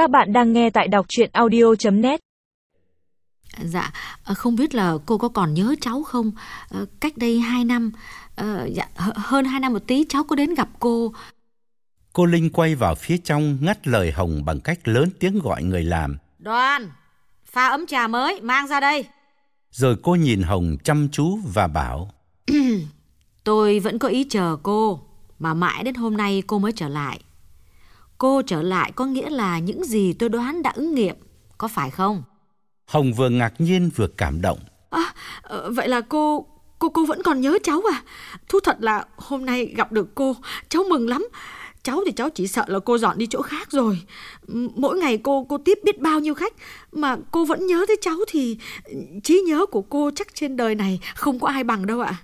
Các bạn đang nghe tại đọc chuyện audio.net Dạ, ờ, không biết là cô có còn nhớ cháu không? Ờ, Cách đây 2 năm, ờ, dạ, hơn 2 năm một tí cháu có đến gặp cô. Cô Linh quay vào phía trong ngắt lời Hồng bằng cách lớn tiếng gọi người làm. Đoàn, pha ấm trà mới, mang ra đây. Rồi cô nhìn Hồng chăm chú và bảo. Tôi vẫn có ý chờ cô, mà mãi đến hôm nay cô mới trở lại. Cô trở lại có nghĩa là những gì tôi đoán đã ứng nghiệm, có phải không? Hồng vừa ngạc nhiên vừa cảm động. À, ờ, vậy là cô, cô cô vẫn còn nhớ cháu à? Thú thật là hôm nay gặp được cô, cháu mừng lắm. Cháu thì cháu chỉ sợ là cô dọn đi chỗ khác rồi. Mỗi ngày cô cô tiếp biết bao nhiêu khách mà cô vẫn nhớ tới cháu thì trí nhớ của cô chắc trên đời này không có ai bằng đâu ạ.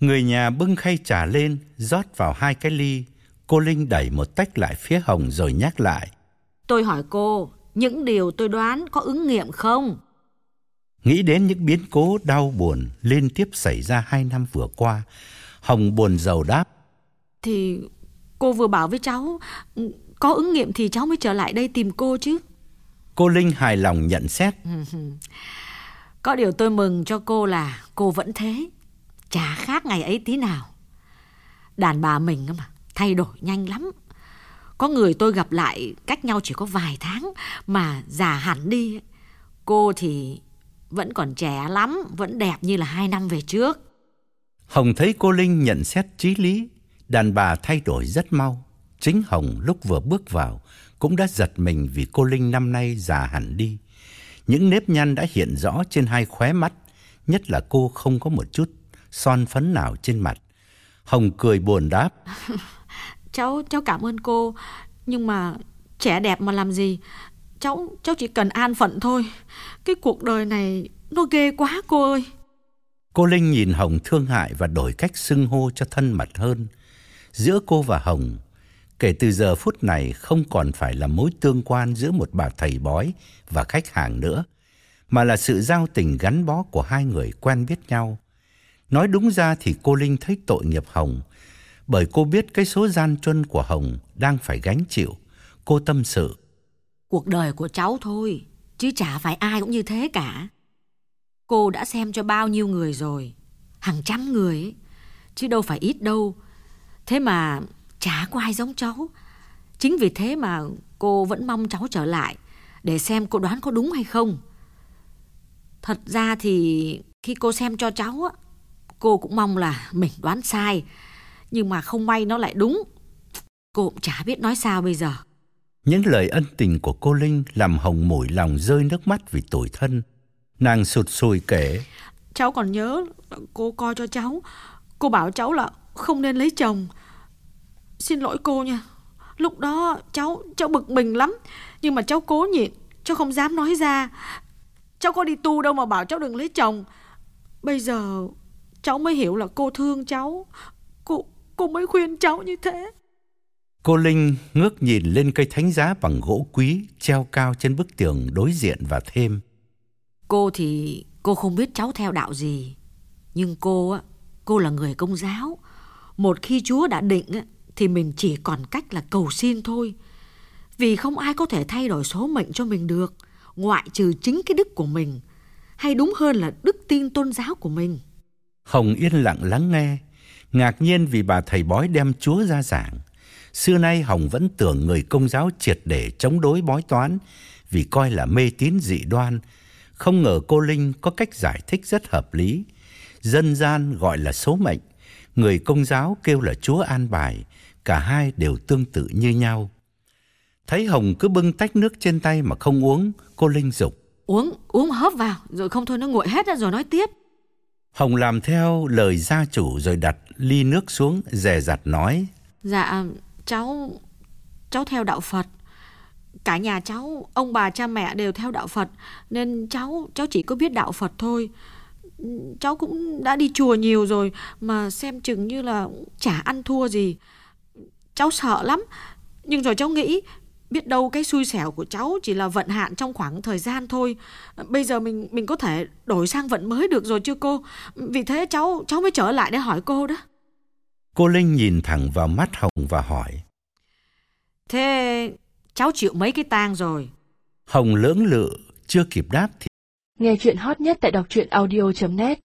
Người nhà bưng khay trà lên, rót vào hai cái ly. Cô Linh đẩy một tách lại phía Hồng rồi nhắc lại. Tôi hỏi cô, những điều tôi đoán có ứng nghiệm không? Nghĩ đến những biến cố đau buồn liên tiếp xảy ra hai năm vừa qua, Hồng buồn rầu đáp. Thì cô vừa bảo với cháu có ứng nghiệm thì cháu mới trở lại đây tìm cô chứ. Cô Linh hài lòng nhận xét. Có điều tôi mừng cho cô là cô vẫn thế, chả khác ngày ấy tí nào. Đàn bà mình mà, thay đổi nhanh lắm. Có người tôi gặp lại cách nhau chỉ có vài tháng mà già hẳn đi. Cô thì vẫn còn trẻ lắm, vẫn đẹp như là hai năm về trước. Hồng thấy cô Linh nhận xét trí lý, đàn bà thay đổi rất mau. Chính Hồng lúc vừa bước vào cũng đã giật mình vì cô Linh năm nay già hẳn đi. Những nếp nhăn đã hiện rõ trên hai khóe mắt, nhất là cô không có một chút son phấn nào trên mặt. Hồng cười buồn đáp, Cháu cháu cảm ơn cô, nhưng mà trẻ đẹp mà làm gì? Cháu cháu chỉ cần an phận thôi. Cái cuộc đời này nó ghê quá cô ơi. Cô Linh nhìn Hồng thương hại và đổi cách xưng hô cho thân mật hơn. Giữa cô và Hồng, kể từ giờ phút này không còn phải là mối tương quan giữa một bà thầy bói và khách hàng nữa, mà là sự giao tình gắn bó của hai người quen biết nhau. Nói đúng ra thì cô Linh thấy tội nghiệp Hồng, bởi cô biết cái số gian truân của Hồng đang phải gánh chịu. Cô tâm sự. Cuộc đời của cháu thôi, chứ chả phải ai cũng như thế cả. Cô đã xem cho bao nhiêu người rồi, hàng trăm người ấy, chứ đâu phải ít đâu. Thế mà chả có ai giống cháu. Chính vì thế mà cô vẫn mong cháu trở lại để xem cô đoán có đúng hay không. Thật ra thì khi cô xem cho cháu á, cô cũng mong là mình đoán sai, nhưng mà không may nó lại đúng. Cô cũng chả biết nói sao bây giờ. Những lời ân tình của cô Linh làm Hồng mủi lòng rơi nước mắt vì tủi thân. Nàng sụt sùi kể. Cháu còn nhớ cô coi cho cháu Cô bảo cháu là không nên lấy chồng Xin lỗi cô nha Lúc đó cháu cháu bực mình lắm Nhưng mà cháu cố nhịn Cháu không dám nói ra Cháu có đi tu đâu mà bảo cháu đừng lấy chồng Bây giờ cháu mới hiểu là cô thương cháu Cô mới khuyên cháu như thế. Cô Linh ngước nhìn lên cây thánh giá bằng gỗ quý treo cao trên bức tường đối diện và thêm. Cô thì cô không biết cháu theo đạo gì Nhưng cô á Cô là người công giáo. Một khi Chúa đã định á, Thì mình chỉ còn cách là cầu xin thôi. Vì không ai có thể thay đổi số mệnh cho mình được Ngoại trừ chính cái đức của mình Hay đúng hơn là đức tin tôn giáo của mình. Hồng yên lặng lắng nghe, ngạc nhiên vì bà thầy bói đem Chúa ra giảng. Xưa nay Hồng vẫn tưởng người công giáo triệt để chống đối bói toán vì coi là mê tín dị đoan. Không ngờ cô Linh có cách giải thích rất hợp lý. Dân gian gọi là số mệnh, người công giáo kêu là Chúa an bài, cả hai đều tương tự như nhau. Thấy Hồng cứ bưng tách nước trên tay mà không uống, cô Linh dục. Uống, uống hớp vào Rồi không thôi nó nguội hết rồi nói tiếp Hồng làm theo lời gia chủ rồi đặt ly nước xuống, dè dặt nói. Dạ cháu Cháu theo đạo Phật. Cả nhà cháu Ông bà cha mẹ đều theo đạo Phật Nên cháu cháu chỉ có biết đạo Phật thôi. Cháu cũng đã đi chùa nhiều rồi Mà xem chừng như là Chả ăn thua gì. Cháu sợ lắm Nhưng rồi cháu nghĩ Biết đâu cái xui xẻo của cháu chỉ là vận hạn trong khoảng thời gian thôi Bây giờ mình mình có thể đổi sang vận mới được rồi chưa cô Vì thế cháu cháu mới trở lại để hỏi cô đó Cô Linh nhìn thẳng vào mắt Hồng và hỏi. Thế cháu chịu mấy cái tang rồi. Hồng lưỡng lự, chưa kịp đáp thì Nghe chuyện hot nhất tại đọc truyện audio.net